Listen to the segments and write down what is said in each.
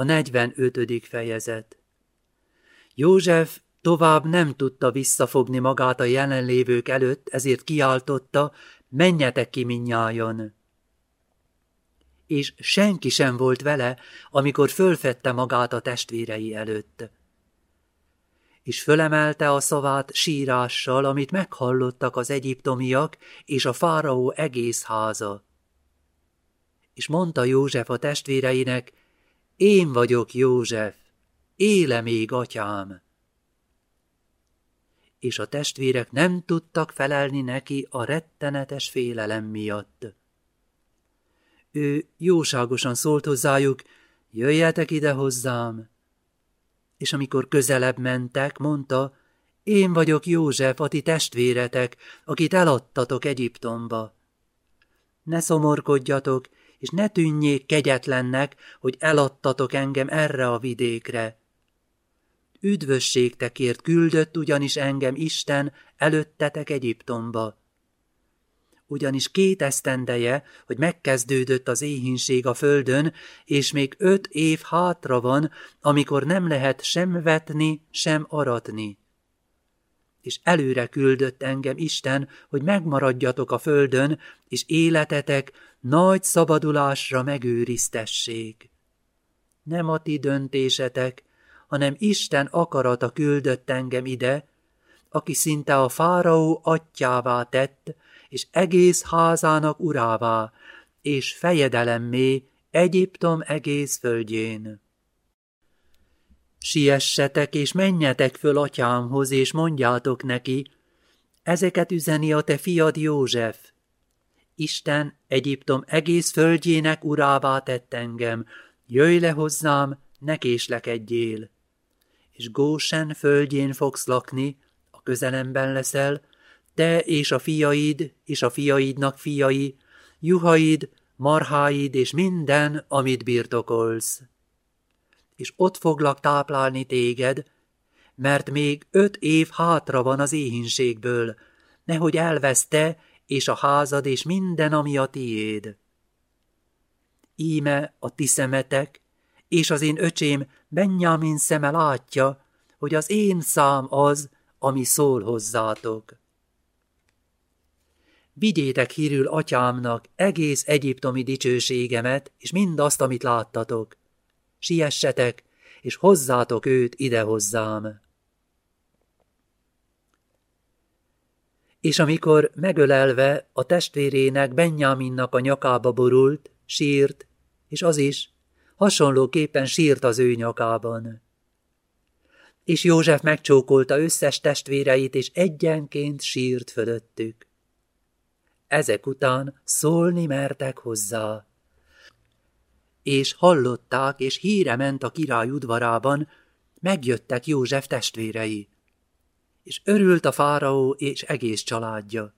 A 45. fejezet József tovább nem tudta visszafogni magát a jelenlévők előtt, ezért kiáltotta, menjetek ki minnyájon. És senki sem volt vele, amikor fölfedte magát a testvérei előtt. És fölemelte a szavát sírással, amit meghallottak az egyiptomiak és a fáraó egész háza. És mondta József a testvéreinek, én vagyok József, éle még atyám. És a testvérek nem tudtak felelni neki a rettenetes félelem miatt. Ő jóságosan szólt hozzájuk, jöjjetek ide hozzám. És amikor közelebb mentek, mondta, én vagyok József, a ti testvéretek, akit eladtatok Egyiptomba. Ne szomorkodjatok, és ne tűnjék kegyetlennek, hogy eladtatok engem erre a vidékre. Üdvösségtekért küldött ugyanis engem Isten előttetek Egyiptomba. Ugyanis két esztendeje, hogy megkezdődött az éhínség a földön, és még öt év hátra van, amikor nem lehet sem vetni, sem aratni és előre küldött engem Isten, hogy megmaradjatok a földön, és életetek nagy szabadulásra megőriztessék. Nem a ti döntésetek, hanem Isten akarata küldött engem ide, aki szinte a fáraó atyává tett, és egész házának urává, és fejedelemmé Egyiptom egész földjén. Siessetek és menjetek föl atyámhoz, és mondjátok neki, ezeket üzeni a te fiad József. Isten Egyiptom egész földjének urává tett engem, jöjj le hozzám, ne késlekedjél. És Gósen földjén fogsz lakni, a közelemben leszel, te és a fiaid, és a fiaidnak fiai, juhaid, marháid és minden, amit birtokolsz és ott foglak táplálni téged, mert még öt év hátra van az éhínségből, nehogy elveszte, és a házad, és minden, ami a tiéd. Íme a ti szemetek, és az én öcsém Benjamin szeme látja, hogy az én szám az, ami szól hozzátok. Vigyétek hírül atyámnak egész egyiptomi dicsőségemet, és mindazt, amit láttatok, siessetek, és hozzátok őt ide hozzám. És amikor megölelve a testvérének Benjaminnak a nyakába borult, sírt, és az is hasonlóképpen sírt az ő nyakában. És József megcsókolta összes testvéreit, és egyenként sírt fölöttük. Ezek után szólni mertek hozzá és hallották, és híre ment a király udvarában, megjöttek József testvérei. És örült a fáraó és egész családja.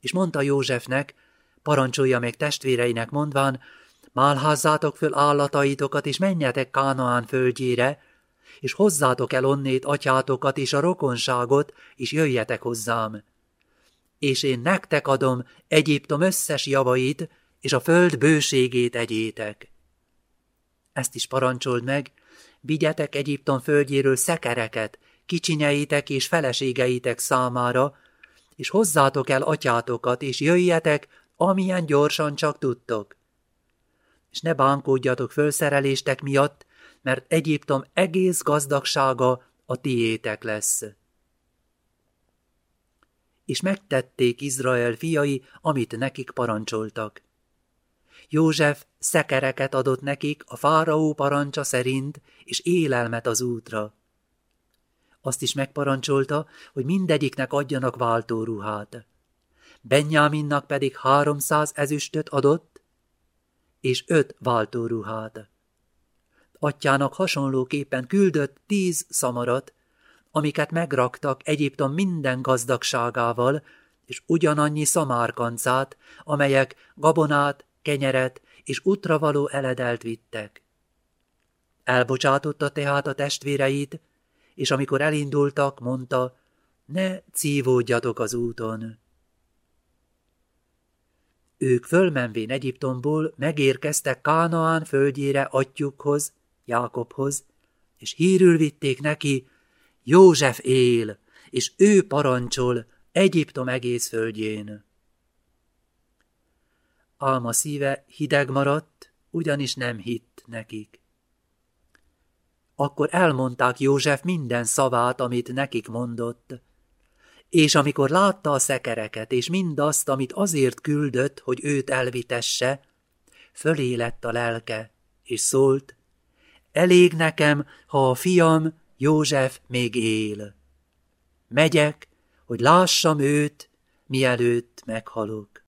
És mondta Józsefnek, parancsolja meg testvéreinek mondván, málházzátok föl állataitokat, és menjetek Kánaán földjére, és hozzátok el onnét atyátokat és a rokonságot, és jöjjetek hozzám. És én nektek adom Egyiptom összes javait, és a föld bőségét egyétek. Ezt is parancsold meg, vigyetek Egyiptom földjéről szekereket, kicsinyeitek és feleségeitek számára, és hozzátok el atyátokat, és jöjjetek, amilyen gyorsan csak tudtok. És ne bánkódjatok fölszereléstek miatt, mert Egyiptom egész gazdagsága a tiétek lesz. És megtették Izrael fiai, amit nekik parancsoltak. József szekereket adott nekik a fáraó parancsa szerint, és élelmet az útra. Azt is megparancsolta, hogy mindegyiknek adjanak váltóruhát. Benjaminnak pedig háromszáz ezüstöt adott, és öt váltóruhát. Atyának hasonlóképpen küldött tíz szamarat, amiket megraktak Egyiptom minden gazdagságával, és ugyanannyi szamárkancát, amelyek gabonát, kenyeret és útra való eledelt vittek. Elbocsátotta tehát a testvéreit, és amikor elindultak, mondta, ne cívódjatok az úton. Ők fölmenvén Egyiptomból megérkeztek Kánaán földjére atyukhoz, Jákobhoz, és hírül vitték neki, József él, és ő parancsol Egyiptom egész földjén. Alma szíve hideg maradt, ugyanis nem hitt nekik. Akkor elmondták József minden szavát, amit nekik mondott, és amikor látta a szekereket, és mindazt, amit azért küldött, hogy őt elvitesse, fölé lett a lelke, és szólt, elég nekem, ha a fiam József még él. Megyek, hogy lássam őt, mielőtt meghalok.